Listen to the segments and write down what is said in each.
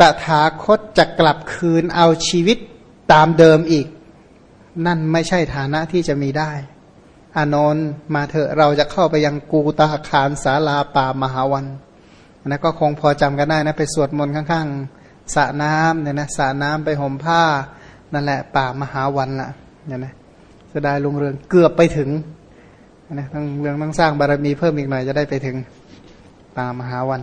ตถาคตจะกลับคืนเอาชีวิตตามเดิมอีก นั่นไม่ใช่ฐานะที่จะมีได้ อานนท์มาเถอะเราจะเข้าไปยังกูตาคารสาลาป่ามหาวันนะก็คงพอจำกันได้นะ ไปสวดมนต์ข้างๆสระน้ำเนี่ยนะสระน้ำไปห่มผ้า นั่นแหละป่ามหาวันละเนี่ยนะจะได้ลงเรืองเกือบไปถึงนะต้องเรื่องต้องสร้างบารมีเพิ่มอีกหน่อยจะได้ไปถึงป่ามหาวัน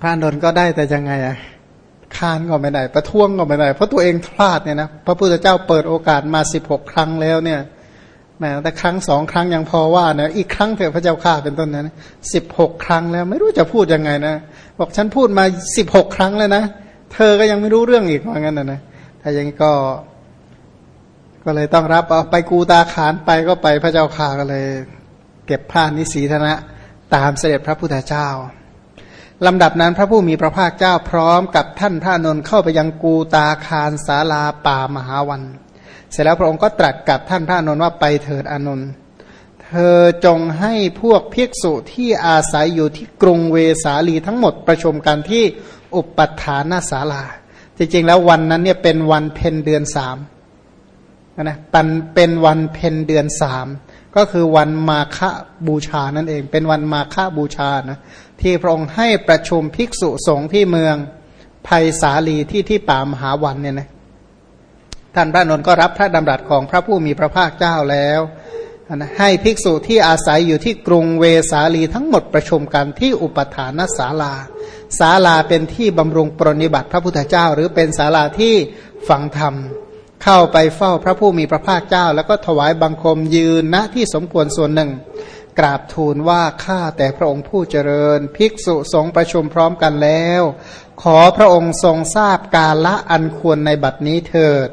พระนนท์ก็ได้แต่ยังไงอะค้านก็ไม่ได้ ประท้วงก็ไม่ได้ เพราะตัวเองพลาดเนี่ยนะพระพุทธเจ้าเปิดโอกาสมาสิบหกครั้งแล้วเนี่ยแม้แต่ครั้งสองครั้งยังพอว่านะอีกครั้งเถอะพระเจ้าข้าเป็นต้นนะสิบหกครั้งแล้วไม่รู้จะพูดยังไงนะบอกฉันพูดมาสิบหกครั้งแล้วนะเธอก็ยังไม่รู้เรื่องอีกว่างั้นนะนะถ้าอย่างนี้ก็ ก็เลยต้องรับเอาไปกูตาขานไปก็ไปพระเจ้าข่าก็เลย เก็บผ้านิสีธนะ ตามเสด็จพระพุทธเจ้า ลำดับนั้นพระผู้มีพระภาคเจ้าพร้อมกับท่านพระนนท์เข้าไปยังกูตาคารสาลาป่ามหาวัน เสร็จแล้วพระองค์ก็ตรัสกับท่านพระนนท์ว่าไปเถิดอนนท์เธอจงให้พวกภิกษุที่อาศัยอยู่ที่กรุงเวสาลีทั้งหมดประชุมกันที่อุปัฏฐานาศาลา จริงๆแล้ววันนั้นเนี่ยเป็นวันเพ็ญเดือนสาม นะปันเป็นวันเพ็ญเดือนสามก็คือวันมาฆบูชานั่นเอง เป็นวันมาฆบูชานะที่พระองค์ให้ประชุมภิกษุสงฆ์ที่เมืองภัยสาลีที่ที่ป่ามหาวันเนี่ยนะท่านพระนนท์ก็รับพระดำรัสของพระผู้มีพระภาคเจ้าแล้วนะให้ภิกษุที่อาศัยอยู่ที่กรุงเวสาลีทั้งหมดประชุมกันที่อุปทานศาลาศาลาเป็นที่บำรุงปรนิบัติพระพุทธเจ้า หรือเป็นศาลาที่ฝังธรรม เข้าไปเฝ้าพระผู้มีพระภาคเจ้า แล้วก็ถวายบังคมยืนณที่สมควรส่วนหนึ่ง กราบทูลว่าข้าแต่พระองค์ผู้เจริญ ภิกษุสงฆ์ประชุมพร้อมกันแล้ว ขอพระองค์ทรงทราบกาละอันควรในบัดนี้เถิด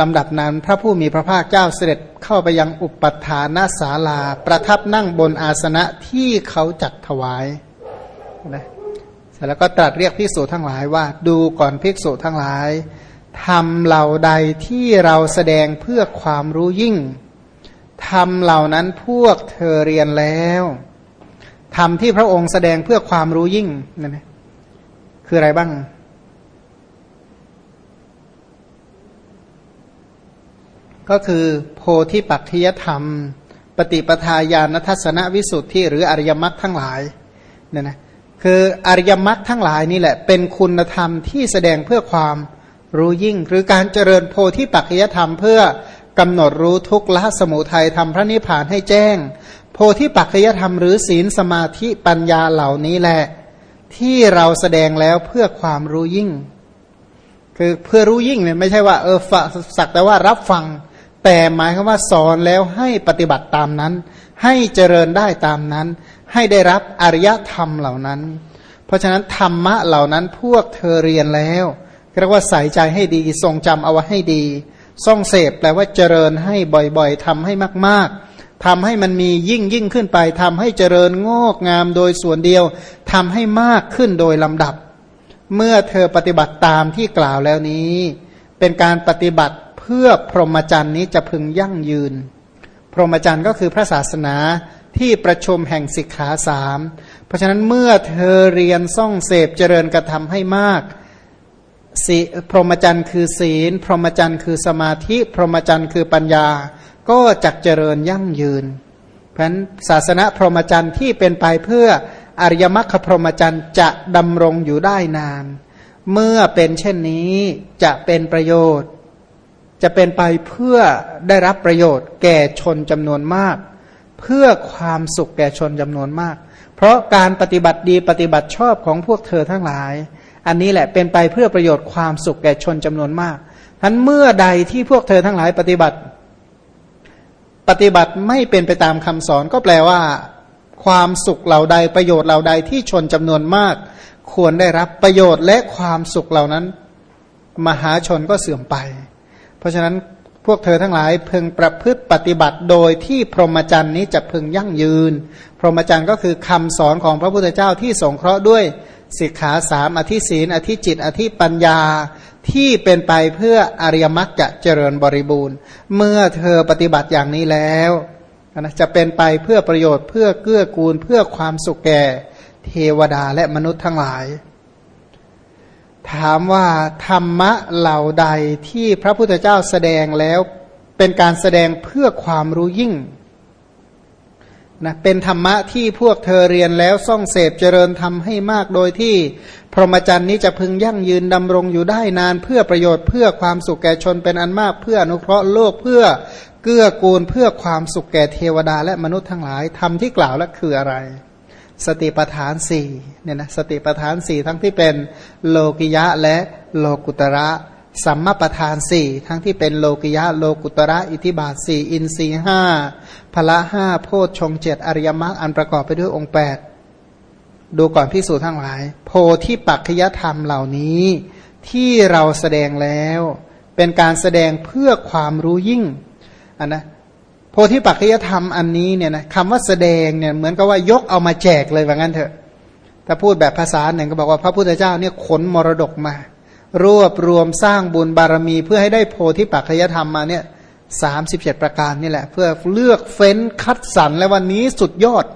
ลำดับนั้นพระผู้มีพระภาคเจ้าเสด็จเข้าไปยังอุปัฏฐานศาลา ประทับนั่งบนอาสนะที่เขาจัดถวายนะเสร็จแล้วก็ตรัสเรียกภิกษุทั้งหลายว่า ดูก่อนภิกษุทั้งหลาย ทำเหล่าใดที่เราแสดงเพื่อความรู้ยิ่งธรรมเหล่านั้นพวกเธอเรียนแล้วธรรมที่พระองค์แสดงเพื่อความรู้ยิ่งนั่นนะคืออะไรบ้าง ก็คือโพธิปัจจยธรรม ปฏิปทาญาณทัศนวิสุทธิหรืออริยมรรคทั้งหลายเนี่ยนะคืออริยมรรคทั้งหลายนี่แหละ เป็นคุณธรรมที่แสดงเพื่อความ รู้ยิ่งหรือการเจริญโพธิปัจจยธรรมเพื่อกำหนดรู้ทุกละสมุทัยทำพระนิพพานให้แจ้ง โพธิปัจจยธรรมหรือศีลสมาธิปัญญาเหล่านี้แหละ ที่เราแสดงแล้วเพื่อความรู้ยิ่ง คือเพื่อรู้ยิ่งเนี่ยไม่ใช่ว่าเออสักแต่ว่ารับฟัง แต่หมายคือว่าสอนแล้วให้ปฏิบัติตามนั้น ให้เจริญได้ตามนั้น ให้ได้รับอริยธรรมเหล่านั้น เพราะฉะนั้นธรรมะเหล่านั้นพวกเธอเรียนแล้ว เรียกว่าใส่ใจให้ดีทรงจำเอาไว้ให้ดีซ่องเสพแปลว่าเจริญให้บ่อยๆทำให้มากๆทำให้มันมียิ่งยิ่งขึ้นไปทำให้เจริญงอกงามโดยส่วนเดียวทำให้มากขึ้นโดยลำดับ เมื่อเธอปฏิบัติตามที่กล่าวแล้วนี้ เป็นการปฏิบัติเพื่อพรหมจรรย์นี้จะพึงยั่งยืน พรหมจรรย์ก็คือพระศาสนาที่ประชุมแห่งสิกขาสามเพราะฉะนั้นเมื่อเธอเรียนซ่องเสพเจริญกระทำให้มาก สีพรหมจรรย์คือศีล พรหมจรรย์คือสมาธิ พรหมจรรย์คือปัญญา ก็จักเจริญยั่งยืน เพราะนั้นศาสนาพรหมจรรย์ที่เป็นไปเพื่ออริยมรรคพรหมจรรย์จะดำรงอยู่ได้นาน เมื่อเป็นเช่นนี้จะเป็นประโยชน์ จะเป็นไปเพื่อได้รับประโยชน์แก่ชนจำนวนมาก เพื่อความสุขแก่ชนจำนวนมาก เพราะการปฏิบัติดีปฏิบัติชอบของพวกเธอทั้งหลาย อันนี้แหละเป็นไปเพื่อประโยชน์ความสุขแก่ชนจำนวนมากทั้นเมื่อใดที่พวกเธอทั้งหลายปฏิบัติ ปฏิบัติไม่เป็นไปตามคำสอนก็แปลว่า ความสุขเหล่าใดประโยชน์เหล่าใดที่ชนจำนวนมาก ควรได้รับประโยชน์และความสุขเหล่านั้น มหาชนก็เสื่อมไป เพราะฉะนั้นพวกเธอทั้งหลายพึงประพฤติปฏิบัติโดยที่พรหมจรรย์นี้จะพึงยั่งยืน พรหมจรรย์ก็คือคำสอนของพระพุทธเจ้าที่สงเคราะห์ด้วย สิกขาสามอธิศีนอธิจิต อธิปัญญาที่เป็นไปเพื่ออริยมรรคจะเจริญบริบูรณ์ เมื่อเธอปฏิบัติอย่างนี้แล้วนะจะเป็นไปเพื่อประโยชน์เพื่อเกื้อกูลเพื่อความสุขแก่เทวดาและมนุษย์ทั้งหลาย ถามว่าธรรมะเหล่าใดที่พระพุทธเจ้าแสดงแล้วเป็นการแสดงเพื่อความรู้ยิ่ง นะเป็นธรรมะที่พวกเธอเรียนแล้วส่องเสพเจริญทำให้มากโดยที่ พรหมจรรย์นี้จะพึงยั่งยืนดำรงอยู่ได้นานเพื่อประโยชน์เพื่อความสุขแก่ชนเป็นอันมากเพื่ออนุเคราะห์โลกเพื่อเกื้อกูลเพื่อความสุขแก่เทวดาและมนุษย์ทั้งหลายทำที่กล่าวแล้วคืออะไร สติปทานสี่เนี่ยนะสติปทานสี่ทั้งที่เป็นโลกิยะและโลกุตระ สัมมาประธานสี่ทั้งที่เป็นโลกิยะโลกุตระอิทิบาทสี่อินรีห้าพละห้าโพชฌงเจ็ดอริยมรรคอันประกอบไปด้วยองค์แปดดูก่อนพิสูจน์ทั้งหลาย โพธิปัจจยธรรมเหล่านี้ ที่เราแสดงแล้ว เป็นการแสดงเพื่อความรู้ยิ่งอันนะโพธิปัจจยธรรมอันนี้เนี่ยนะคำว่าแสดงเนี่ยเหมือนกับว่ายกเอามาแจกเลยว่างั้นเถอะ ถ้าพูดแบบภาษาหนึ่งก็บอกว่าพระพุทธเจ้าเนี่ยขนมรดกมา รวบรวมสร้างบุญบารมีเพื่อให้ได้โพธิปัจจยธรรมมาเนี่ยสามสิบเจ็ดประการนี่แหละ เพื่อเลือกเฟ้นคัดสรรและวันนี้สุดยอด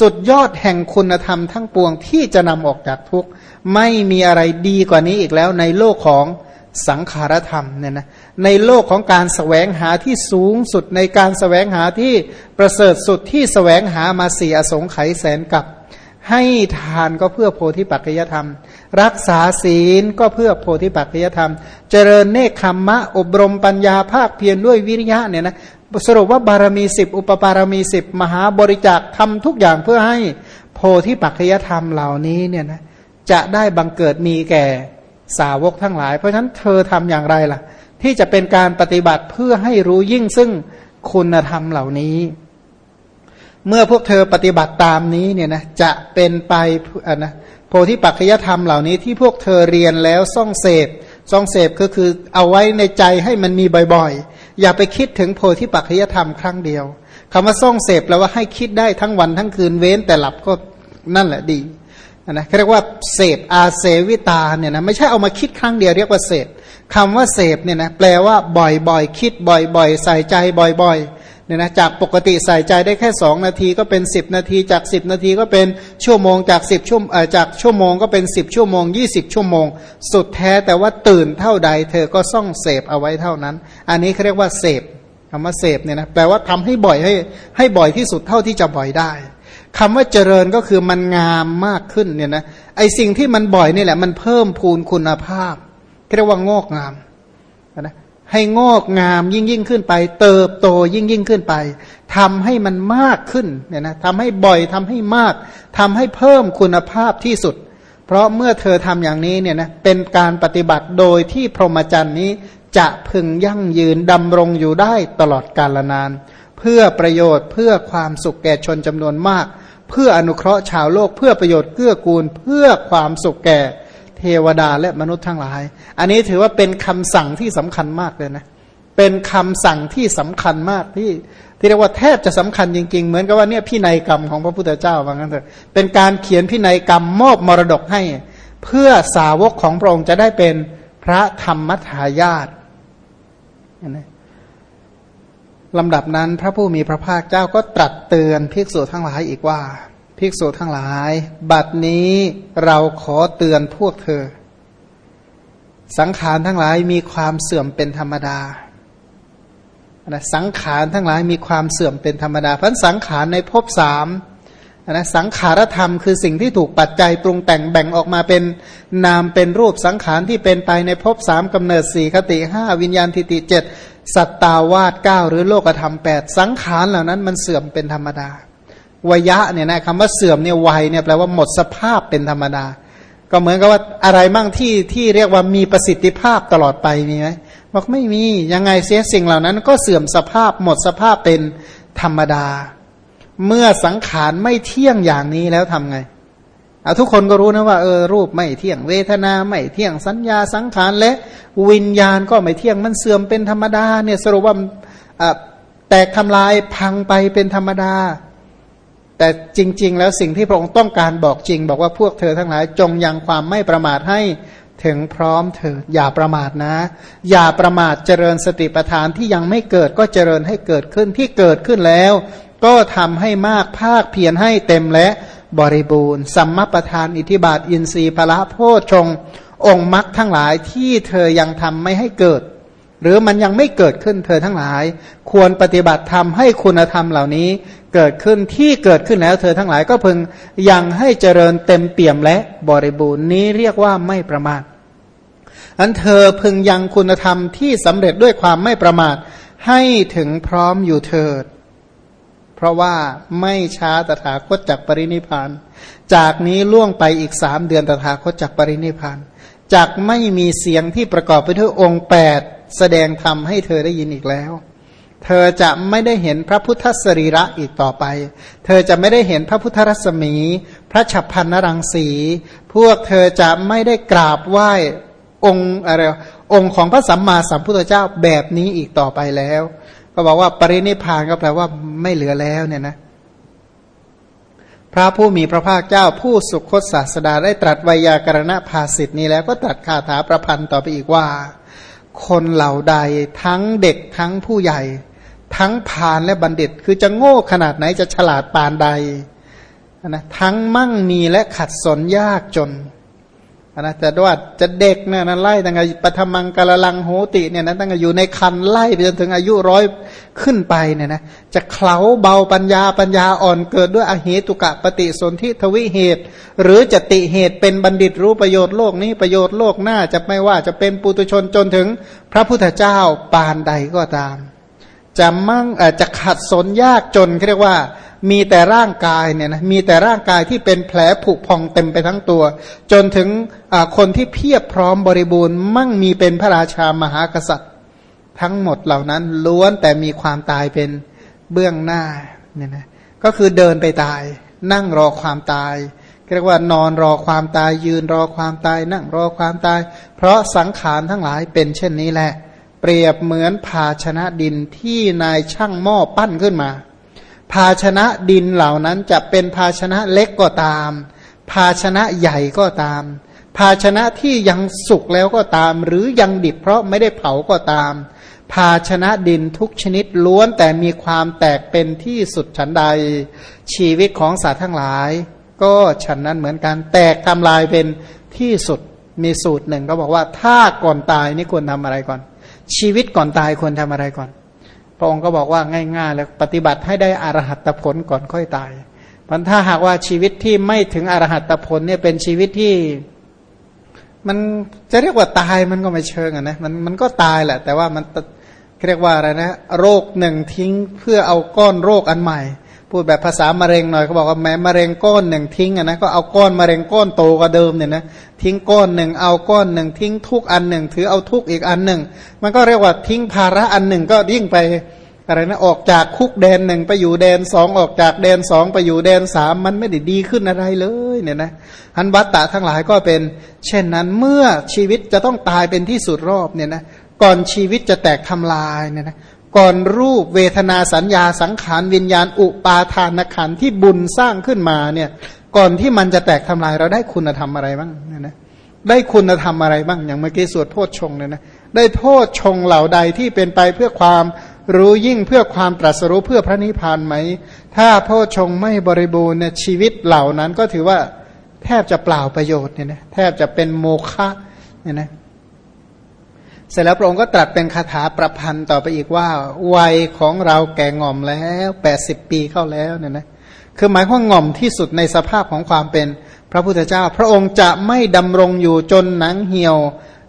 สุดยอดแห่งคุณธรรมทั้งปวงที่จะนำออกจากทุกข์ไม่มีอะไรดีกว่านี้อีกแล้วในโลกของสังขารธรรมเนี่ยนะในโลกของการสแสวงหาที่สูงสุดในการสแสวงหาที่ประเสริฐสุดที่สแสวงหามาสี่อสงไขยแสนกับ ให้ทานก็เพื่อโพธิปัจจยธรรม รักษาศีลก็เพื่อโพธิปัจจยธรรม เจริญเนคขมมะ อบรมปัญญาภาคเพียรด้วยวิริยะเนี่ยนะสรุปว่าบารมีสิบอุปปารมีสิบมหาบริจาคทำทุกอย่างเพื่อให้โพธิปัจจยธรรมเหล่านี้เนี่ยนะจะได้บังเกิดมีแก่สาวกทั้งหลาย เพราะฉะนั้นเธอทำอย่างไรล่ะ ที่จะเป็นการปฏิบัติเพื่อให้รู้ยิ่งซึ่งคุณธรรมเหล่านี้ เมื่อพวกเธอปฏิบัติตามนี้เนี่ยนะจะเป็นไปนะ โพธิปัจจยธรรมเหล่านี้ที่พวกเธอเรียนแล้วซ่องเสพซ่องเสพก็คือเอาไว้ในใจให้มันมีบ่อยๆ อย่าไปคิดถึงโพธิปัจจยธรรมครั้งเดียวคำว่าซ่องเสพแปลว่าให้คิดได้ทั้งวันทั้งคืนเว้นแต่หลับก็นั่นแหละดีนะเรียกว่าเสพอาเสวิตาเนี่ยนะไม่ใช่เอามาคิดครั้งเดียวเรียกว่าเสพคำว่าเสพเนี่ยนะแปลว่าบ่อยๆ คิดบ่อยๆ ใส่ใจบ่อยๆ เนี่ยนะจากปกติใส่ใจได้แค่สองนาทีก็เป็นสิบนาที จากสิบนาทีก็เป็นชั่วโมงจากสิบชั่วจากชั่วโมงก็เป็นสิบชั่วโมงยี่สิบชั่วโมง สุดแท้แต่ว่าตื่นเท่าใด เธอก็ส่องเสพเอาไว้เท่านั้น อันนี้เขาเรียกว่าเสพคำว่าเสพเนี่ยนะแปลว่าทำให้บ่อยให้ให้บ่อยที่สุดเท่าที่จะบ่อยได้คำว่าเจริญก็คือมันงามมากขึ้นเนี่ยนะไอสิ่งที่มันบ่อยนี่แหละ มันเพิ่มพูนคุณภาพเรียกว่างอกงามนะ ให้งอกงามยิ่งยิ่งขึ้นไป เติบโตยิ่งยิ่งขึ้นไปทำให้มันมากขึ้นเนี่ยนะทำให้บ่อยทำให้มากทำให้เพิ่มคุณภาพที่สุด เพราะเมื่อเธอทำอย่างนี้เนี่ยนะเป็นการปฏิบัติโดยที่พรหมจรรย์นี้จะพึงยั่งยืนดำรงอยู่ได้ตลอดกาลนาน เพื่อประโยชน์เพื่อความสุขแก่ชนจำนวนมาก เพื่ออนุเคราะห์ชาวโลกเพื่อประโยชน์เกื้อกูล เพื่อความสุขแก่ เทวดาและมนุษย์ทั้งหลาย อันนี้ถือว่าเป็นคำสั่งที่สำคัญมากเลยนะ เป็นคำสั่งที่สำคัญมากที่ที่เรียกว่าแทบจะสำคัญจริงๆ เหมือนกับว่าเนี่ยพินัยกรรมของพระพุทธเจ้าว่างั้นเถอะ เป็นการเขียนพินัยกรรมมอบมรดกให้ เพื่อสาวกของพระองค์จะได้เป็นพระธรรมทายาทลำดับนั้นพระผู้มีพระภาคเจ้าก็ตรัสเตือนภิกษุทั้งหลายอีกว่า ภิกษุทั้งหลาย บัดนี้เราขอเตือนพวกเธอ สังขารทั้งหลายมีความเสื่อมเป็นธรรมดานะสังขารทั้งหลายมีความเสื่อมเป็นธรรมดาเพราะสังขารในภพสามนะสังขารธรรมคือสิ่งที่ถูกปัจจัยปรุงแต่งแบ่งออกมาเป็นนามเป็นรูปสังขารที่เป็นไปในภพสามกำเนิดสี่คติห้าวิญญาณทิติเจ็ดสัตตาวาสเก้าหรือโลกธรรมแปดสังขารเหล่านั้นมันเสื่อมเป็นธรรมดา วยะเนี่ยนะคำว่าเสื่อมเนี่ยวัยเนี่ยแปลว่าหมดสภาพเป็นธรรมดา ก็เหมือนกับว่าอะไรมั่งที่ที่เรียกว่ามีประสิทธิภาพตลอดไปมีไหมบอกไม่มียังไงเสียสิ่งเหล่านั้น ก็เสื่อมสภาพหมดสภาพเป็นธรรมดา เมื่อสังขารไม่เที่ยงอย่างนี้แล้วทำไงเอาทุกคนก็รู้นะว่าเออรูปไม่เที่ยงเวทนาไม่เที่ยงสัญญาสังขารและวิญญาณก็ไม่เที่ยงมันเสื่อมเป็นธรรมดาเนี่ยสรุปว่าแตกทำลายพังไปเป็นธรรมดา แต่จริง ๆ แล้วสิ่งที่พระองค์ต้องการบอกจริง บอกว่าพวกเธอทั้งหลายจงยังความไม่ประมาทให้ถึงพร้อมเถิดอย่าประมาทนะ อย่าประมาทเจริญสติปัฏฐานที่ยังไม่เกิดก็เจริญให้เกิดขึ้นที่เกิดขึ้นแล้ว ก็ทำให้มากภาคเพียรให้เต็มและบริบูรณ์สัมมาประธานอิทิบาทอินทรีย์พละโพชงองค์มรรคทั้งหลายที่เธอยังทำไม่ให้เกิด หรือมันยังไม่เกิดขึ้นเธอทั้งหลาย ควรปฏิบัติธรรมให้คุณธรรมเหล่านี้ เกิดขึ้นที่เกิดขึ้นแล้ว เธอทั้งหลายก็พึงยังให้เจริญเต็มเปี่ยมและบริบูรณ์นี้เรียกว่าไม่ประมาทอันเธอพึงยังคุณธรรมที่สำเร็จด้วยความไม่ประมาทให้ถึงพร้อมอยู่เถิด เพราะว่าไม่ช้าตถาคตจากปรินิพาน จากนี้ล่วงไปอีกสามเดือนตถาคตจากปรินิพานจากไม่มีเสียงที่ประกอบไปด้วยองค์แปดแสดงธรรมให้เธอได้ยินอีกแล้ว เธอจะไม่ได้เห็นพระพุทธสรีระอีกต่อไป เธอจะไม่ได้เห็นพระพุทธรัศมี พระฉับพันนรังสี พวกเธอจะไม่ได้กราบไหว้องค์อะไรองค์ของพระสัมมาสัมพุทธเจ้าแบบนี้อีกต่อไปแล้ว ก็บอกว่าปรินิพานก็แปลว่าไม่เหลือแล้วเนี่ยนะ พระผู้มีพระภาคเจ้าผู้สุคตศาสดาได้ตรัสไวยากรณภาสิทธินี้แล้วก็ตรัสคาถาประพันธ์ต่อไปอีกว่า คนเหล่าใดทั้งเด็กทั้งผู้ใหญ่ ทั้งพานและบัณฑิต คือจะโง่ขนาดไหนจะฉลาดปานใดนะทั้งมั่งมีและขัดสนยากจนนะแต่ว่าจะเด็กเนี่ยนะไล่ตั้งแต่ปฐมังกาลลังโหติเนี่ยนะตั้งแต่อยู่ในคันไล่ไปจนถึงอายุร้อยขึ้นไปเนี่ยนะจะเคล้าเบาปัญญาปัญญาอ่อนเกิดด้วยอเหตุกะปฏิสนธิทวิเหตุ หรือจะติเหตุเป็นบัณฑิตรู้ประโยชน์โลกนี้ประโยชน์โลกหน้าจะไม่ว่าจะเป็นปุตุชนจนถึงพระพุทธเจ้าปานใดก็ตาม จะมั่งจะขัดสนยากจนเรียกว่า มีแต่ร่างกายเนี่ยนะมีแต่ร่างกายที่เป็นแผลผุพองเต็มไปทั้งตัว จนถึงคนที่เพียบพร้อมบริบูรณ์ มั่งมีเป็นพระราชามหากษัตริย์ ทั้งหมดเหล่านั้นล้วนแต่มีความตายเป็นเบื้องหน้าเนี่ยนะก็คือเดินไปตาย นั่งรอความตายเรียกว่านอนรอความตายยืนรอความตาย นั่งรอความตาย เพราะสังขารทั้งหลายเป็นเช่นนี้แหละ เปรียบเหมือนภาชนะดินที่นายช่างหม้อปั้นขึ้นมา ภาชนะดินเหล่านั้นจะเป็นภาชนะเล็กก็ตาม ภาชนะใหญ่ก็ตาม ภาชนะที่ยังสุกแล้วก็ตาม หรือยังดิบเพราะไม่ได้เผาก็ตาม ภาชนะดินทุกชนิดล้วนแต่มีความแตกเป็นที่สุดฉันใด ชีวิตของสัตว์ทั้งหลาย ก็ฉันนั้นเหมือนกันแตกทำลายเป็นที่สุดมีสูตรหนึ่งก็บอกว่าถ้าก่อนตายนี่ควรทำอะไรก่อน ชีวิตก่อนตายควรทำอะไรก่อน พระองค์ก็บอกว่าง่ายๆแล้วปฏิบัติให้ได้อรหัตผลก่อนค่อยตายมันถ้าหากว่าชีวิตที่ไม่ถึงอรหัตผลเนี่ยเป็นชีวิตที่ มันจะเรียกว่าตายมันก็ไม่เชิงอะนะมันมันก็ตายแหละ แต่ว่ามันเรียกว่าอะไรนะ โรคหนึ่งทิ้งเพื่อเอาก้อนโรคอันใหม่ พูดแบบภาษามะเร็งหน่อยเขาบอกว่าแม้มะเร็งก้อนหนึ่งทิ้งอะนะก็เอาก้อนมะเร็งก้อนโตกว่าเดิมเนี่ยนะทิ้งก้อนหนึ่งเอาก้อนหนึ่งทิ้งทุกอันหนึ่งถือเอาทุกอีกอันหนึ่ง มันก็เรียกว่าทิ้งภาระอันหนึ่งก็ยิ่งไปอะไรนะออกจากคุกแดนหนึ่งไปอยู่แดนสองออกจากแดนสองไปอยู่แดนสามมันไม่ได้ดีขึ้นอะไรเลยเนี่ยนะอันวัตตะทั้งหลายก็เป็น เช่นนั้นเมื่อชีวิตจะต้องตายเป็นที่สุดรอบเนี่ยนะก่อนชีวิตจะแตกทำลายเนี่ยนะ ก่อนรูปเวทนาสัญญาสังขารวิญญาณอุปาทานขันที่บุญสร้างขึ้นมาเนี่ย ก่อนที่มันจะแตกทำลายเราได้คุณธรรมอะไรบ้างเนี่ยนะได้คุณธรรมอะไรบ้างอย่างเมื่อกี้สวดโพชฌงเนี่ยนะได้โพชฌงเหล่าใดที่เป็นไปเพื่อความรู้ยิ่งเพื่อความตรัสรู้เพื่อพระนิพพานไหม ถ้าโพชงไม่บริบูรณ์เนี่ยชีวิตเหล่านั้นก็ถือว่าแทบจะเปล่าประโยชน์เนี่ยนะแทบจะเป็นโมฆะเนี่ยนะ เสร็จแล้วพระองค์ก็ตรัสเป็นคาถาประพันธ์ต่อไปอีกว่า วัยของเราแก่ง่อมแล้วแปดสิบปีเข้าแล้วเนี่ยนะคือหมายความง่อมที่สุดในสภาพของความเป็นพระพุทธเจ้า พระองค์จะไม่ดำรงอยู่จนหนังเหี่ยว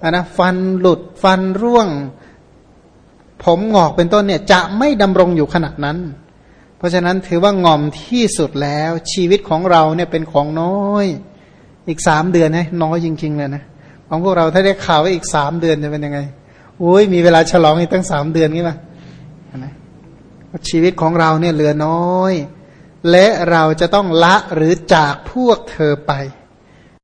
นะฟันหลุดฟันร่วง ผมงอกเป็นต้นเนี่ยจะไม่ดำรงอยู่ขนาดนั้น เพราะฉะนั้นถือว่าง่อมที่สุดแล้วชีวิตของเราเนี่ยเป็นของน้อย อีกสามเดือนนะน้อยจริงๆเลยนะ ของพวกเราถ้าได้ข่าวว่าอีกสามเดือนจะเป็นยังไงโอ้ยมีเวลาฉลองอีกตั้งสามเดือนนี่มานะชีวิตของเราเนี่ยเหลือน้อย และเราจะต้องละหรือจากพวกเธอไป